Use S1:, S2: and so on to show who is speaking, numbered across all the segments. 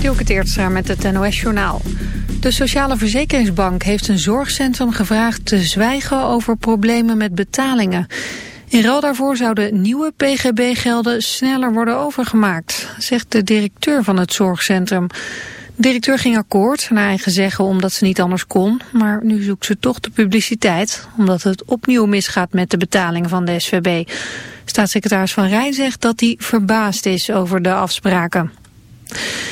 S1: Dielke Teertstra met het NOS-journaal. De Sociale Verzekeringsbank heeft een zorgcentrum gevraagd te zwijgen over problemen met betalingen. In ruil daarvoor zouden nieuwe PGB-gelden sneller worden overgemaakt, zegt de directeur van het zorgcentrum. De directeur ging akkoord, naar eigen zeggen omdat ze niet anders kon, maar nu zoekt ze toch de publiciteit, omdat het opnieuw misgaat met de betalingen van de SVB. Staatssecretaris Van Rijn zegt dat hij verbaasd is over de afspraken.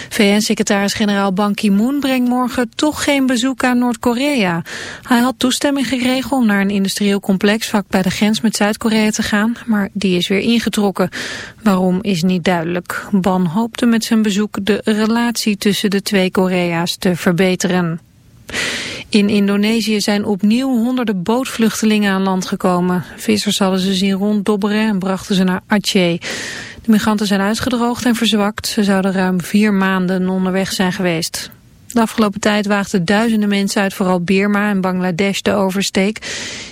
S1: VN-secretaris-generaal Ban Ki-moon brengt morgen toch geen bezoek aan Noord-Korea. Hij had toestemming gekregen om naar een industrieel complex vlak bij de grens met Zuid-Korea te gaan, maar die is weer ingetrokken. Waarom is niet duidelijk. Ban hoopte met zijn bezoek de relatie tussen de twee Korea's te verbeteren. In Indonesië zijn opnieuw honderden bootvluchtelingen aan land gekomen. Vissers hadden ze zien ronddobberen en brachten ze naar Aceh. De migranten zijn uitgedroogd en verzwakt. Ze zouden ruim vier maanden onderweg zijn geweest. De afgelopen tijd waagden duizenden mensen uit vooral Birma en Bangladesh de oversteek.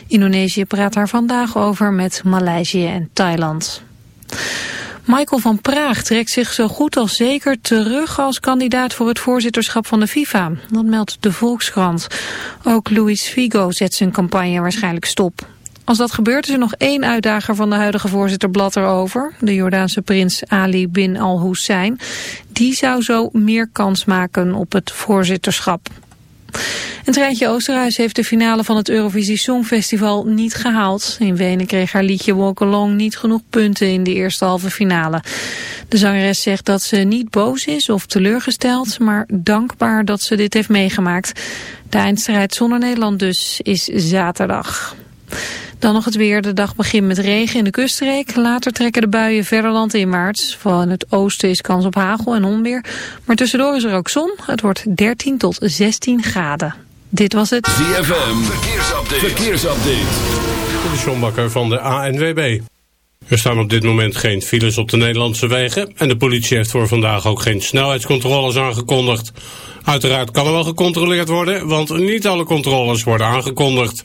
S1: Indonesië praat daar vandaag over met Maleisië en Thailand. Michael van Praag trekt zich zo goed als zeker terug als kandidaat voor het voorzitterschap van de FIFA. Dat meldt de Volkskrant. Ook Luis Figo zet zijn campagne waarschijnlijk stop. Als dat gebeurt is er nog één uitdager van de huidige voorzitter Blatter over. De Jordaanse prins Ali bin al-Hussein. Die zou zo meer kans maken op het voorzitterschap. Een treintje Oosterhuis heeft de finale van het Eurovisie Songfestival niet gehaald. In Wenen kreeg haar liedje Walk Along niet genoeg punten in de eerste halve finale. De zangeres zegt dat ze niet boos is of teleurgesteld, maar dankbaar dat ze dit heeft meegemaakt. De eindstrijd zonder Nederland dus is zaterdag. Dan nog het weer. De dag begint met regen in de kuststreek. Later trekken de buien verder landinwaarts. Vooral in het oosten is kans op hagel en onweer. Maar tussendoor is er ook zon. Het wordt 13 tot 16 graden. Dit was het
S2: ZFM. Verkeersupdate. Verkeersupdate.
S3: De Sjombakker van de ANWB. Er staan op dit moment geen files op de Nederlandse wegen. En de politie heeft voor vandaag ook geen snelheidscontroles aangekondigd. Uiteraard kan er wel gecontroleerd worden, want niet alle controles worden aangekondigd.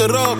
S4: The rock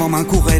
S5: devant m'encourait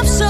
S2: love so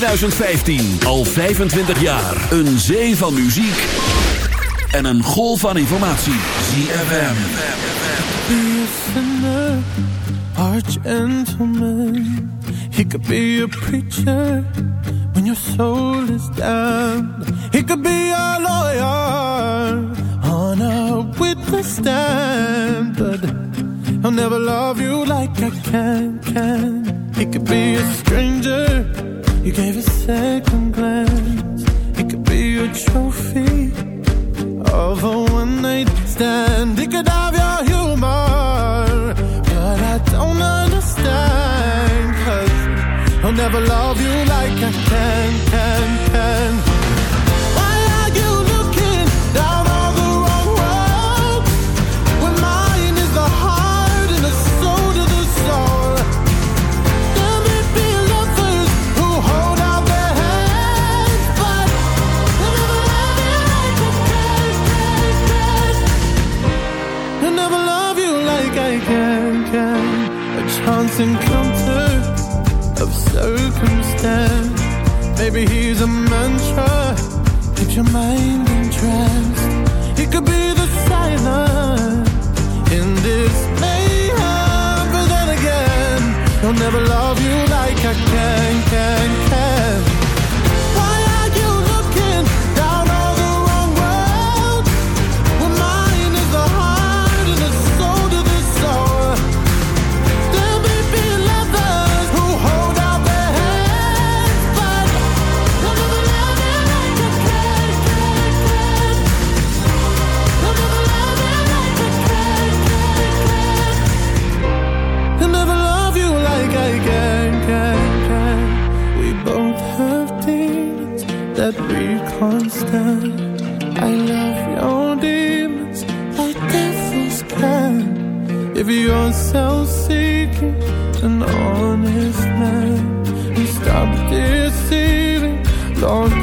S2: 2015. Al 25 jaar. Een zee van muziek. En een golf van informatie. ZFM.
S6: Be a sinner, arch gentleman. He could be a preacher when your soul is down. He could be a lawyer on a witness stand. But I'll never love you like I can, can. He could be a stranger You gave a second glance. It could be a trophy of a one night stand. It could have your humor, but I don't understand. Cause I'll never love you like I can, can, can. the mantra. Keep your mind entranced. It could be the silence in this mayhem, but then again, I'll never love you like I can. ourselves seeking an honest man. We stop deceiving, Lord.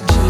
S6: you.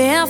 S7: Yeah.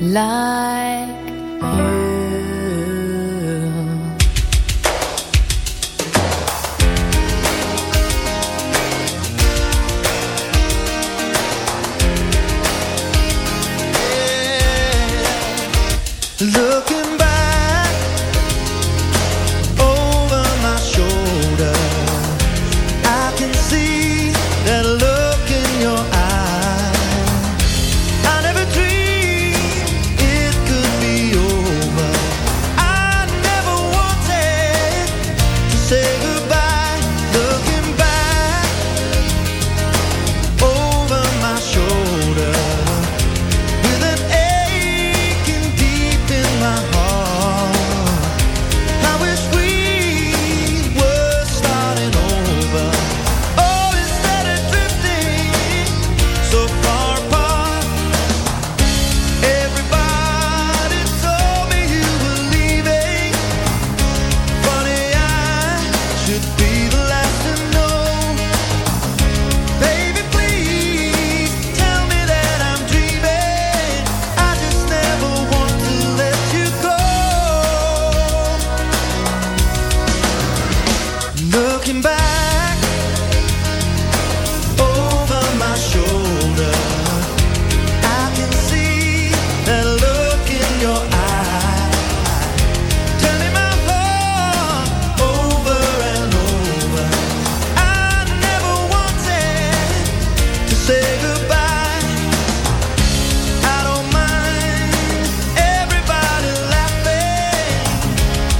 S7: Like you.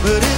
S7: but
S8: it's.